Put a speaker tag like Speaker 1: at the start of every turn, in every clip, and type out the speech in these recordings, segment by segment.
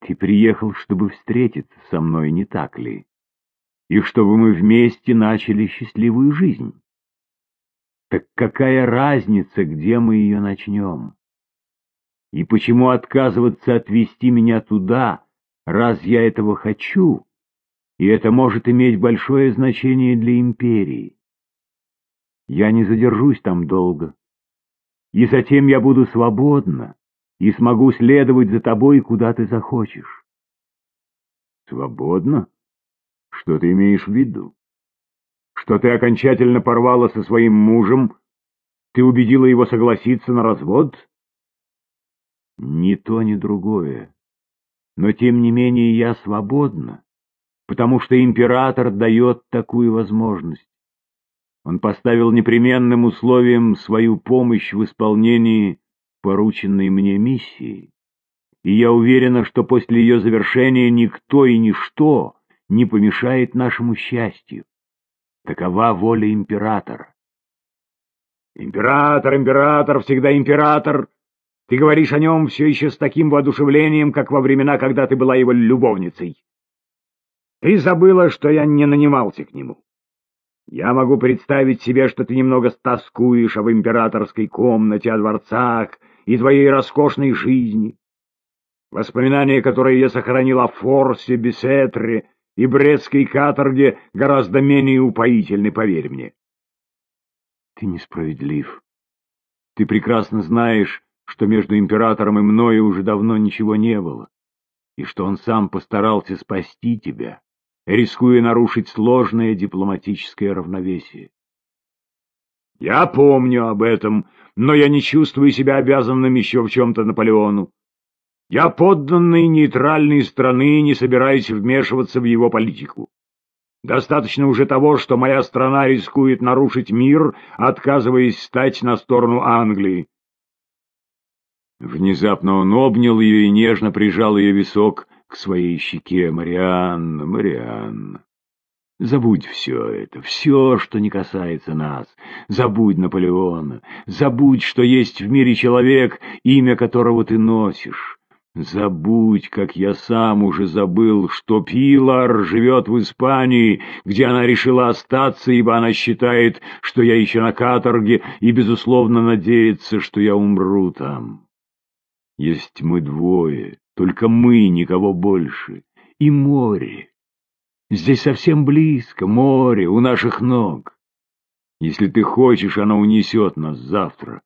Speaker 1: Ты приехал, чтобы встретиться со мной, не так ли? И чтобы мы вместе начали счастливую жизнь. Так какая разница, где мы ее начнем? И почему отказываться отвезти меня туда, раз я этого хочу, и это может иметь большое значение для империи? Я не задержусь там долго, и затем я буду свободна и смогу следовать за тобой, куда ты захочешь. Свободно? Что ты имеешь в виду? Что ты окончательно порвала со своим мужем? Ты убедила его согласиться на развод? Ни то, ни другое. Но тем не менее я свободна, потому что император дает такую возможность. Он поставил непременным условием свою помощь в исполнении порученной мне миссии, и я уверена, что после ее завершения никто и ничто не помешает нашему счастью. Такова воля императора. Император, император, всегда император. Ты говоришь о нем все еще с таким воодушевлением, как во времена, когда ты была его любовницей. Ты забыла, что я не нанимался к нему. Я могу представить себе, что ты немного тоскуешь об императорской комнате, о дворцах и твоей роскошной жизни. Воспоминания, которые я сохранил о Форсе, Бесетре и Брестской каторге, гораздо менее упоительны, поверь мне. Ты несправедлив. Ты прекрасно знаешь, что между императором и мною уже давно ничего не было, и что он сам постарался спасти тебя рискуя нарушить сложное дипломатическое равновесие. Я помню об этом, но я не чувствую себя обязанным еще в чем-то Наполеону. Я подданный нейтральной страны и не собираюсь вмешиваться в его политику. Достаточно уже того, что моя страна рискует нарушить мир, отказываясь стать на сторону Англии. Внезапно он обнял ее и нежно прижал ее висок к своей щеке. «Марианна, Марианна, забудь все это, все, что не касается нас. Забудь Наполеона, забудь, что есть в мире человек, имя которого ты носишь». Забудь, как я сам уже забыл, что Пилар живет в Испании, где она решила остаться, ибо она считает, что я еще на каторге, и, безусловно, надеется, что я умру там. Есть мы двое, только мы, никого больше. И море. Здесь совсем близко, море, у наших ног. Если ты хочешь, она унесет нас завтра.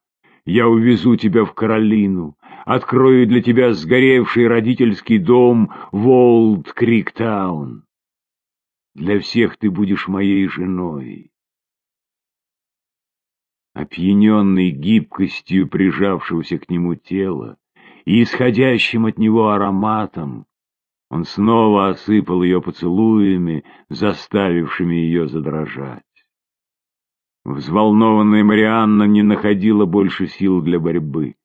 Speaker 1: Я увезу тебя в Каролину, открою для тебя сгоревший родительский дом в Олд Криктаун. Для всех ты будешь моей женой. Опьяненный гибкостью прижавшегося к нему тела, и исходящим от него ароматом. Он снова осыпал ее поцелуями, заставившими ее задрожать. Взволнованная Марианна не находила больше сил для борьбы.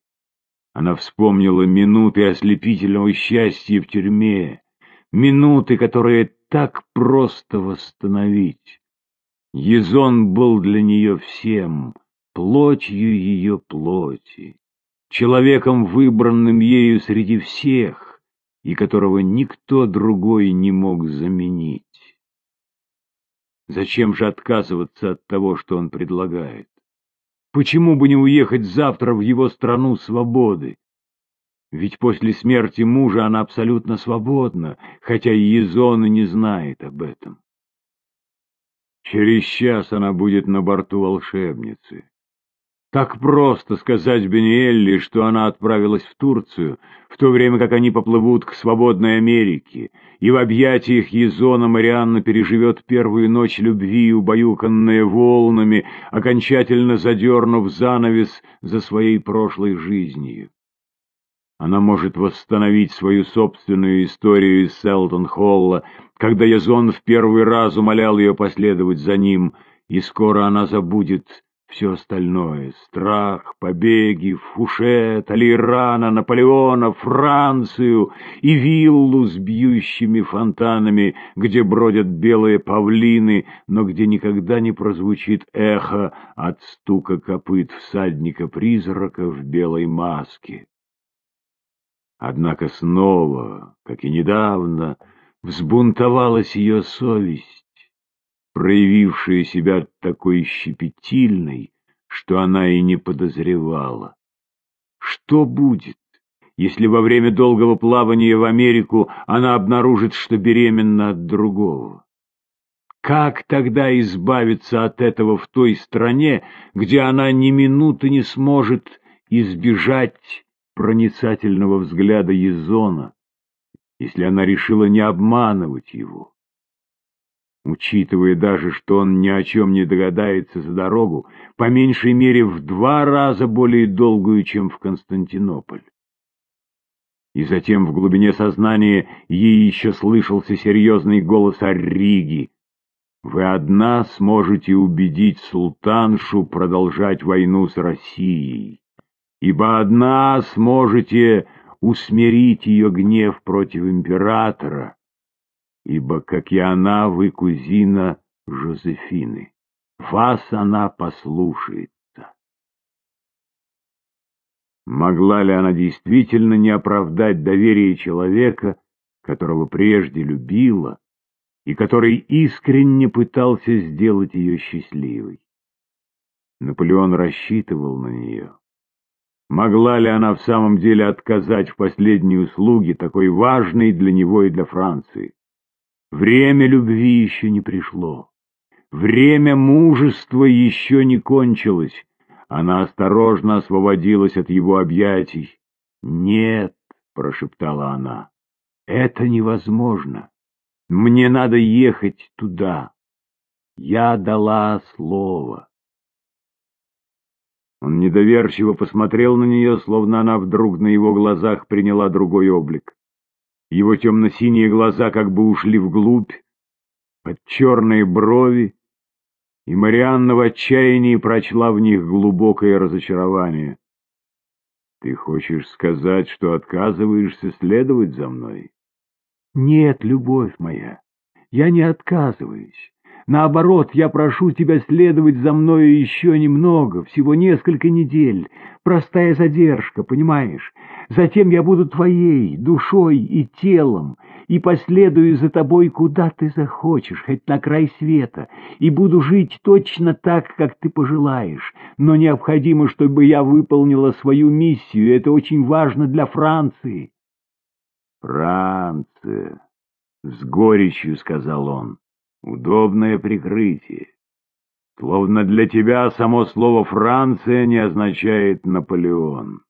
Speaker 1: Она вспомнила минуты ослепительного счастья в тюрьме, минуты, которые так просто восстановить. Езон был для нее всем, плотью ее плоти человеком, выбранным ею среди всех, и которого никто другой не мог заменить. Зачем же отказываться от того, что он предлагает? Почему бы не уехать завтра в его страну свободы? Ведь после смерти мужа она абсолютно свободна, хотя и Езон не знает об этом. Через час она будет на борту волшебницы. Так просто сказать Бениэлли, что она отправилась в Турцию, в то время как они поплывут к свободной Америке, и в объятиях Езона Марианна переживет первую ночь любви, убаюканная волнами, окончательно задернув занавес за своей прошлой жизнью. Она может восстановить свою собственную историю из Селтон-Холла, когда Язон в первый раз умолял ее последовать за ним, и скоро она забудет все остальное — страх, побеги, Фуше, Толерана, Наполеона, Францию и виллу с бьющими фонтанами, где бродят белые павлины, но где никогда не прозвучит эхо от стука копыт всадника-призрака в белой маске. Однако снова, как и недавно, взбунтовалась ее совесть, проявившая себя такой щепетильной, что она и не подозревала. Что будет, если во время долгого плавания в Америку она обнаружит, что беременна от другого? Как тогда избавиться от этого в той стране, где она ни минуты не сможет избежать проницательного взгляда Езона, если она решила не обманывать его? Учитывая даже, что он ни о чем не догадается за дорогу, по меньшей мере в два раза более долгую, чем в Константинополь. И затем в глубине сознания ей еще слышался серьезный голос Арриги. «Вы одна сможете убедить султаншу продолжать войну с Россией, ибо одна сможете усмирить ее гнев против императора» ибо, как и она, вы кузина Жозефины. Вас она послушается. Могла ли она действительно не оправдать доверие человека, которого прежде любила, и который искренне пытался сделать ее счастливой? Наполеон рассчитывал на нее. Могла ли она в самом деле отказать в последней услуге, такой важной для него и для Франции? Время любви еще не пришло. Время мужества еще не кончилось. Она осторожно освободилась от его объятий. «Нет», — прошептала она, — «это невозможно. Мне надо ехать туда. Я дала слово». Он недоверчиво посмотрел на нее, словно она вдруг на его глазах приняла другой облик. Его темно-синие глаза как бы ушли вглубь, под черные брови, и Марианна в отчаянии прочла в них глубокое разочарование. «Ты хочешь сказать, что отказываешься следовать за мной?» «Нет, любовь моя, я не отказываюсь. Наоборот, я прошу тебя следовать за мною еще немного, всего несколько недель. Простая задержка, понимаешь? Затем я буду твоей душой и телом, и последую за тобой, куда ты захочешь, хоть на край света, и буду жить точно так, как ты пожелаешь. Но необходимо, чтобы я выполнила свою миссию, это очень важно для Франции. Франция, — с горечью сказал он. Удобное прикрытие. Словно для тебя само слово «Франция» не означает «Наполеон».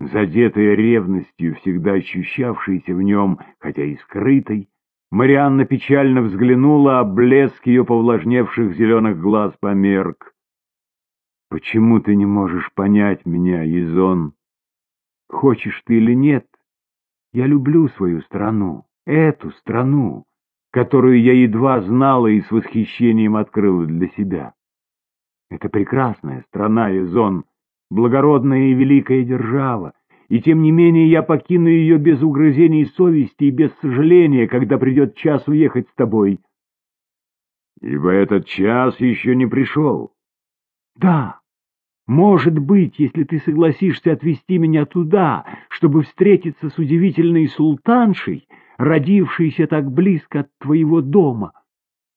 Speaker 1: Задетая ревностью, всегда ощущавшейся в нем, хотя и скрытой, Марианна печально взглянула, а блеск ее повлажневших зеленых глаз померк. «Почему ты не можешь понять меня, Езон? Хочешь ты или нет, я люблю свою страну, эту страну, которую я едва знала и с восхищением открыла для себя. Это прекрасная страна, Изон, благородная и великая держава, и тем не менее я покину ее без угрызений совести и без сожаления, когда придет час уехать с тобой. Ибо этот час еще не пришел. Да, может быть, если ты согласишься отвезти меня туда, чтобы встретиться с удивительной султаншей, родившийся так близко от твоего дома.